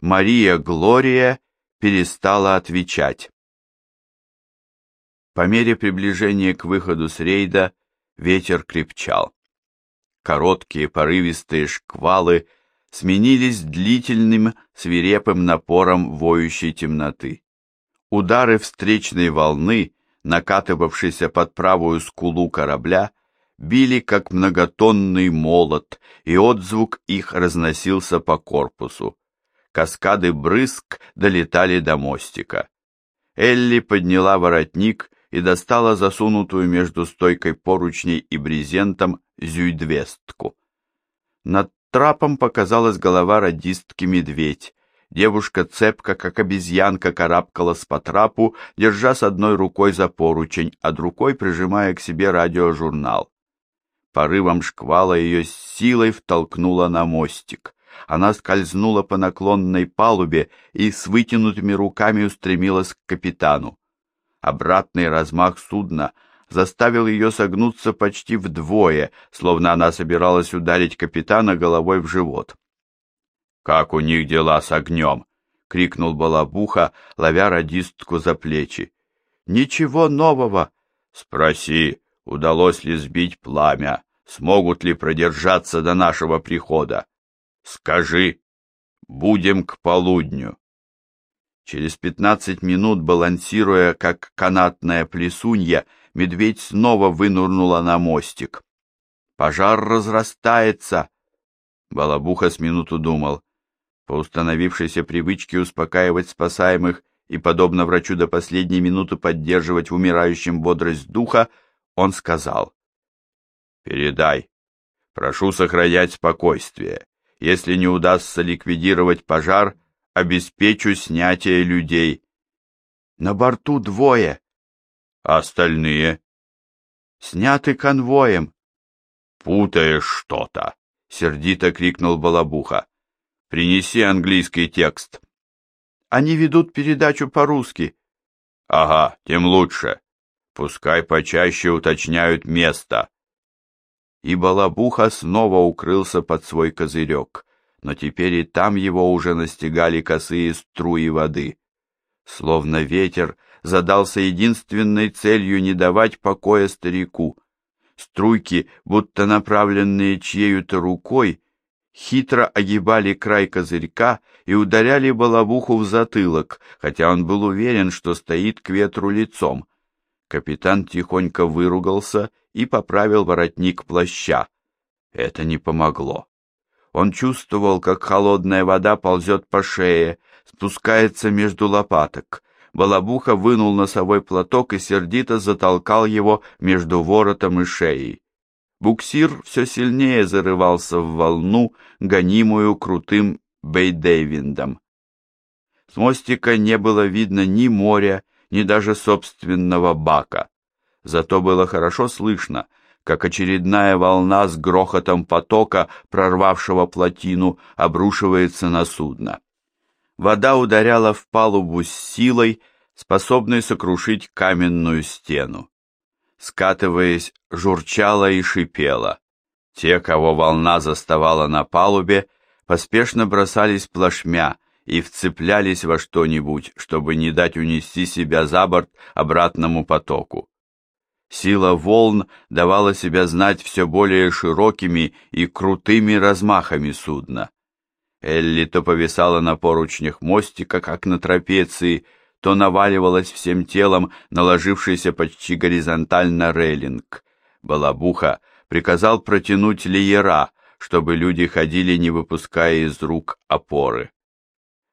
Мария Глория перестала отвечать. По мере приближения к выходу с рейда ветер крепчал. Короткие порывистые шквалы сменились длительным свирепым напором воющей темноты. Удары встречной волны, накатывавшейся под правую скулу корабля, били как многотонный молот, и отзвук их разносился по корпусу. Каскады брызг долетали до мостика. Элли подняла воротник и достала засунутую между стойкой поручней и брезентом зюйдвестку. Над трапом показалась голова радистки-медведь. Девушка цепко, как обезьянка, карабкалась по трапу, держа с одной рукой за поручень, а другой прижимая к себе радиожурнал. Порывом шквала ее силой втолкнула на мостик. Она скользнула по наклонной палубе и с вытянутыми руками устремилась к капитану. Обратный размах судна заставил ее согнуться почти вдвое, словно она собиралась ударить капитана головой в живот. «Как у них дела с огнем?» — крикнул Балабуха, ловя радистку за плечи. «Ничего нового!» «Спроси, удалось ли сбить пламя, смогут ли продержаться до нашего прихода. Скажи, будем к полудню». Через пятнадцать минут, балансируя, как канатная плесунья, медведь снова вынурнула на мостик. «Пожар разрастается!» Балабуха с минуту думал. По установившейся привычке успокаивать спасаемых и, подобно врачу до последней минуты поддерживать в умирающем бодрость духа, он сказал. «Передай. Прошу сохранять спокойствие. Если не удастся ликвидировать пожар, обеспечу снятие людей. На борту двое. А остальные? Сняты конвоем. Путаешь что-то, сердито крикнул Балабуха. Принеси английский текст. Они ведут передачу по-русски. Ага, тем лучше. Пускай почаще уточняют место. И Балабуха снова укрылся под свой козырек но теперь и там его уже настигали косые струи воды. Словно ветер задался единственной целью не давать покоя старику. Струйки, будто направленные чьею-то рукой, хитро огибали край козырька и ударяли балабуху в затылок, хотя он был уверен, что стоит к ветру лицом. Капитан тихонько выругался и поправил воротник плаща. Это не помогло. Он чувствовал, как холодная вода ползет по шее, спускается между лопаток. Балабуха вынул носовой платок и сердито затолкал его между воротом и шеей. Буксир все сильнее зарывался в волну, гонимую крутым Бейдейвиндом. С мостика не было видно ни моря, ни даже собственного бака. Зато было хорошо слышно, как очередная волна с грохотом потока, прорвавшего плотину, обрушивается на судно. Вода ударяла в палубу с силой, способной сокрушить каменную стену. Скатываясь, журчала и шипела. Те, кого волна заставала на палубе, поспешно бросались плашмя и вцеплялись во что-нибудь, чтобы не дать унести себя за борт обратному потоку. Сила волн давала себя знать все более широкими и крутыми размахами судна. Элли то повисала на поручнях мостика, как на трапеции, то наваливалась всем телом, наложившийся почти горизонтально рейлинг. Балабуха приказал протянуть леера, чтобы люди ходили, не выпуская из рук опоры.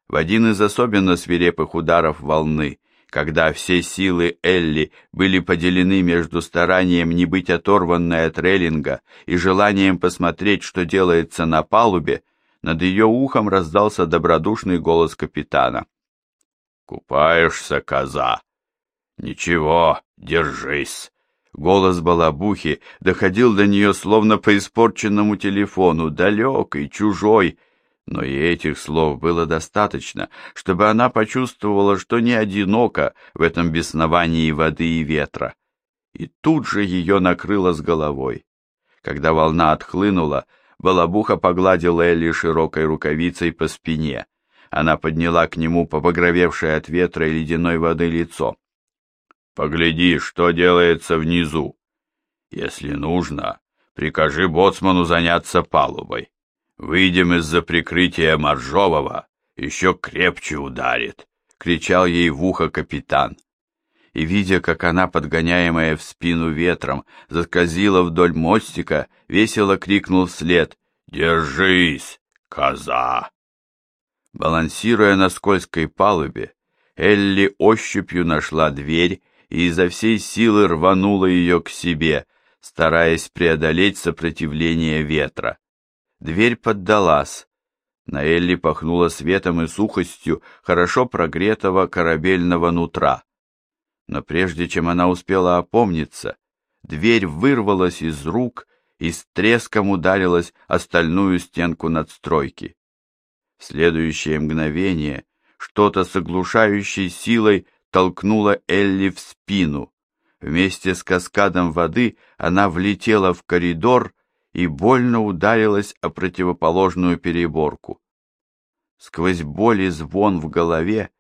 В один из особенно свирепых ударов волны когда все силы Элли были поделены между старанием не быть оторванной от рейлинга и желанием посмотреть, что делается на палубе, над ее ухом раздался добродушный голос капитана. «Купаешься, коза?» «Ничего, держись!» Голос балабухи доходил до нее словно по испорченному телефону, далекий, чужой, но и этих слов было достаточно, чтобы она почувствовала, что не одинока в этом бесновании воды и ветра. И тут же ее накрыло с головой. Когда волна отхлынула, Балабуха погладил Элли широкой рукавицей по спине. Она подняла к нему побагровевшее от ветра и ледяной воды лицо. «Погляди, что делается внизу. Если нужно, прикажи боцману заняться палубой. Выйдем из-за прикрытия Моржового, еще крепче ударит», — кричал ей в ухо капитан. И, видя, как она, подгоняемая в спину ветром, заскользила вдоль мостика, весело крикнул вслед «Держись, коза!» Балансируя на скользкой палубе, Элли ощупью нашла дверь и изо всей силы рванула ее к себе, стараясь преодолеть сопротивление ветра. Дверь поддалась. На Элли пахнуло светом и сухостью хорошо прогретого корабельного нутра. Но прежде чем она успела опомниться, дверь вырвалась из рук и с треском ударилась о стальную стенку надстройки. В следующее мгновение что-то с оглушающей силой толкнуло Элли в спину. Вместе с каскадом воды она влетела в коридор и больно ударилась о противоположную переборку. Сквозь боль и звон в голове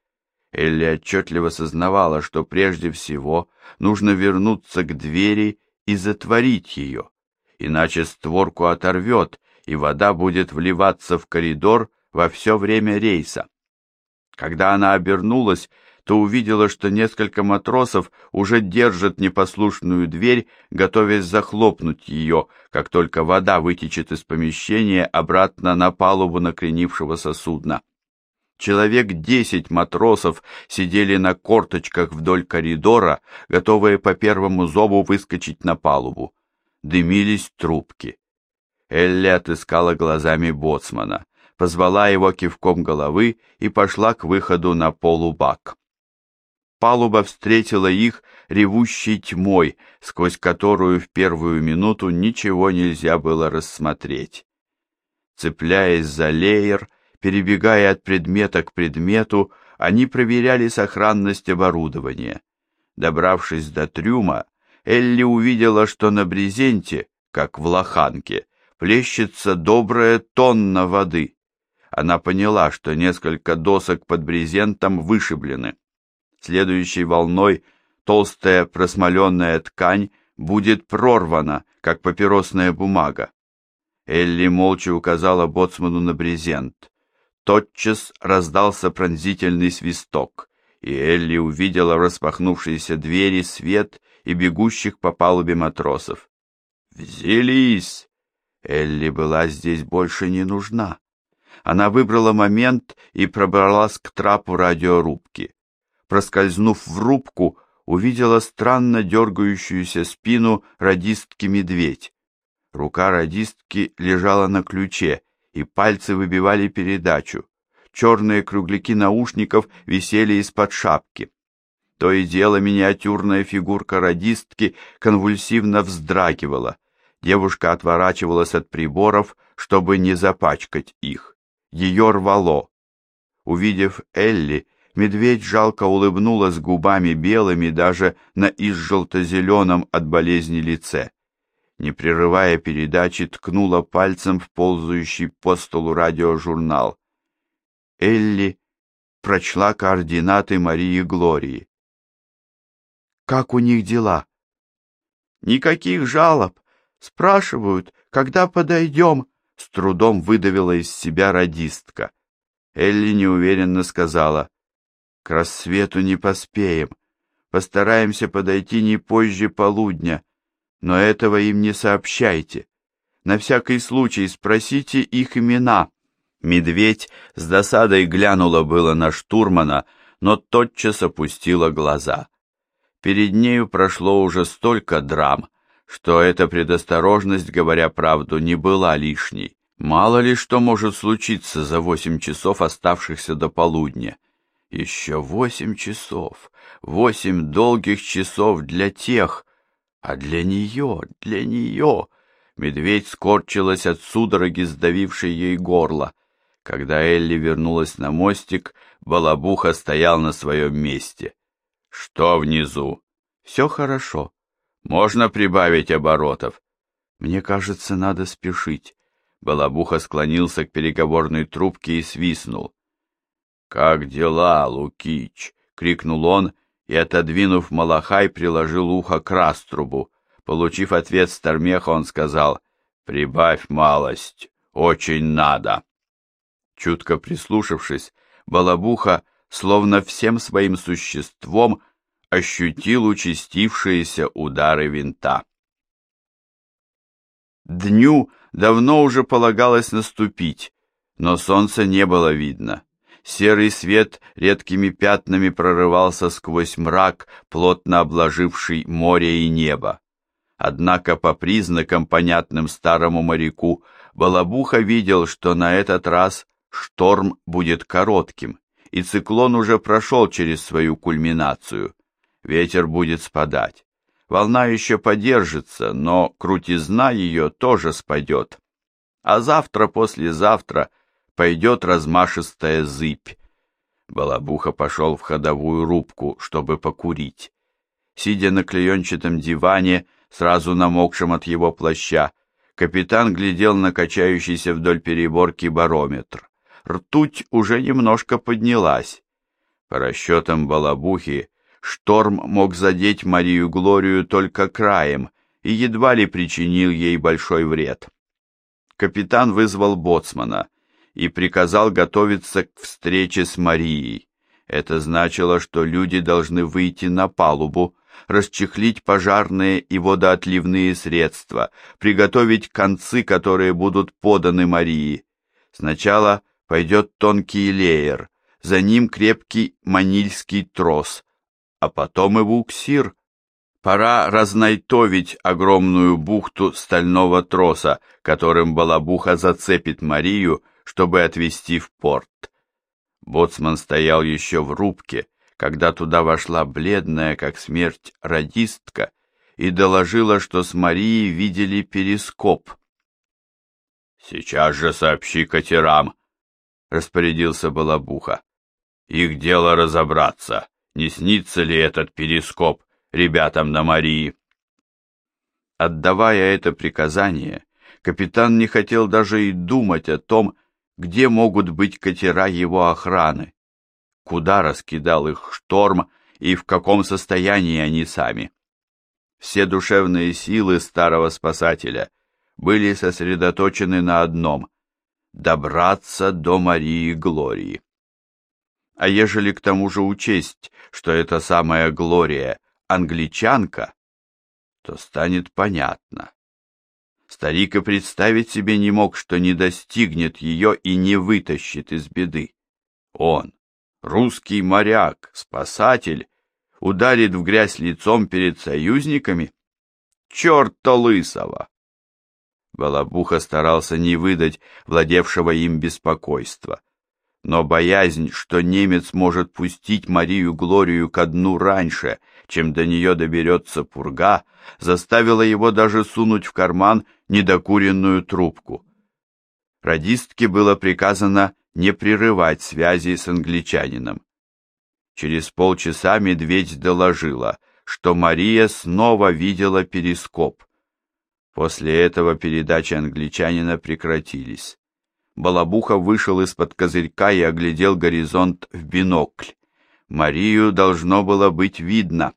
Элли отчетливо сознавала, что прежде всего нужно вернуться к двери и затворить ее, иначе створку оторвет, и вода будет вливаться в коридор, во все время рейса. Когда она обернулась, то увидела, что несколько матросов уже держат непослушную дверь, готовясь захлопнуть ее, как только вода вытечет из помещения обратно на палубу накренившегося судна. Человек десять матросов сидели на корточках вдоль коридора, готовые по первому зову выскочить на палубу. Дымились трубки. Элли отыскала глазами боцмана позвала его кивком головы и пошла к выходу на полубак. Палуба встретила их ревущей тьмой, сквозь которую в первую минуту ничего нельзя было рассмотреть. Цепляясь за леер, перебегая от предмета к предмету, они проверяли сохранность оборудования. Добравшись до трюма, Элли увидела, что на брезенте, как в лоханке, плещется добрая тонна воды она поняла, что несколько досок под брезентом вышиблены. Следующей волной толстая просмоленная ткань будет прорвана, как папиросная бумага. Элли молча указала боцману на брезент. Тотчас раздался пронзительный свисток, и Элли увидела в распахнувшиеся двери свет и бегущих по палубе матросов. «Взялись!» Элли была здесь больше не нужна. Она выбрала момент и пробралась к трапу радиорубки. Проскользнув в рубку, увидела странно дергающуюся спину радистки-медведь. Рука радистки лежала на ключе, и пальцы выбивали передачу. Черные кругляки наушников висели из-под шапки. То и дело миниатюрная фигурка радистки конвульсивно вздрагивала. Девушка отворачивалась от приборов, чтобы не запачкать их ее рвало. Увидев Элли, медведь жалко улыбнулась губами белыми даже на изжелто-зеленом от болезни лице. Не прерывая передачи, ткнула пальцем в ползающий по столу радиожурнал. Элли прочла координаты Марии Глории. «Как у них дела?» «Никаких жалоб. Спрашивают, когда подойдем?» с трудом выдавила из себя радистка. Элли неуверенно сказала, «К рассвету не поспеем. Постараемся подойти не позже полудня, но этого им не сообщайте. На всякий случай спросите их имена». Медведь с досадой глянула было на штурмана, но тотчас опустила глаза. Перед нею прошло уже столько драм, что эта предосторожность, говоря правду, не была лишней. Мало ли что может случиться за восемь часов, оставшихся до полудня. Еще восемь часов, восемь долгих часов для тех, а для нее, для нее... Медведь скорчилась от судороги, сдавившей ей горло. Когда Элли вернулась на мостик, Балабуха стоял на своем месте. «Что внизу?» «Все хорошо. Можно прибавить оборотов. Мне кажется, надо спешить. Балабуха склонился к переговорной трубке и свистнул. «Как дела, Лукич?» — крикнул он и, отодвинув Малахай, приложил ухо к раструбу. Получив ответ с Тормеха, он сказал, «Прибавь малость, очень надо». Чутко прислушавшись, Балабуха, словно всем своим существом, ощутил участившиеся удары винта. Дню давно уже полагалось наступить, но солнца не было видно. Серый свет редкими пятнами прорывался сквозь мрак, плотно обложивший море и небо. Однако по признакам, понятным старому моряку, Балабуха видел, что на этот раз шторм будет коротким, и циклон уже прошел через свою кульминацию. Ветер будет спадать. Волна еще подержится, но крутизна ее тоже спадет. А завтра-послезавтра пойдет размашистая зыбь. Балабуха пошел в ходовую рубку, чтобы покурить. Сидя на клеенчатом диване, сразу намокшем от его плаща, капитан глядел на качающийся вдоль переборки барометр. Ртуть уже немножко поднялась. По расчетам Балабухи, Шторм мог задеть Марию Глорию только краем и едва ли причинил ей большой вред. Капитан вызвал боцмана и приказал готовиться к встрече с Марией. Это значило, что люди должны выйти на палубу, расчехлить пожарные и водоотливные средства, приготовить концы, которые будут поданы Марии. Сначала пойдет тонкий леер, за ним крепкий манильский трос, а потом и буксир. Пора разнайтовить огромную бухту стального троса, которым балабуха зацепит Марию, чтобы отвезти в порт. Боцман стоял еще в рубке, когда туда вошла бледная, как смерть, радистка и доложила, что с Марией видели перископ. «Сейчас же сообщи катерам», — распорядился Балабуха. «Их дело разобраться не снится ли этот перископ ребятам на Марии. Отдавая это приказание, капитан не хотел даже и думать о том, где могут быть катера его охраны, куда раскидал их шторм и в каком состоянии они сами. Все душевные силы старого спасателя были сосредоточены на одном — добраться до Марии Глории. А ежели к тому же учесть, что эта самая Глория англичанка, то станет понятно. Старик и представить себе не мог, что не достигнет ее и не вытащит из беды. Он, русский моряк, спасатель, ударит в грязь лицом перед союзниками? Черт-то лысого! Балабуха старался не выдать владевшего им беспокойства но боязнь, что немец может пустить Марию Глорию ко дну раньше, чем до нее доберется пурга, заставила его даже сунуть в карман недокуренную трубку. Радистке было приказано не прерывать связи с англичанином. Через полчаса медведь доложила, что Мария снова видела перископ. После этого передачи англичанина прекратились. Балабуха вышел из-под козырька и оглядел горизонт в бинокль. Марию должно было быть видно.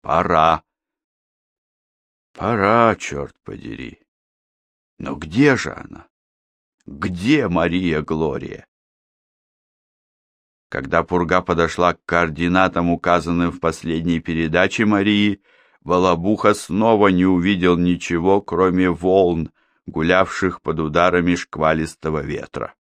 Пора. Пора, черт подери. Но где же она? Где Мария Глория? Когда Пурга подошла к координатам, указанным в последней передаче Марии, Балабуха снова не увидел ничего, кроме волн, гулявших под ударами шквалистого ветра.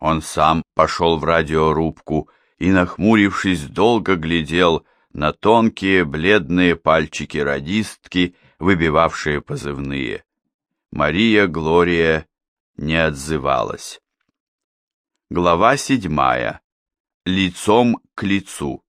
Он сам пошел в радиорубку и, нахмурившись, долго глядел на тонкие бледные пальчики радистки, выбивавшие позывные. Мария Глория не отзывалась. Глава седьмая. Лицом к лицу.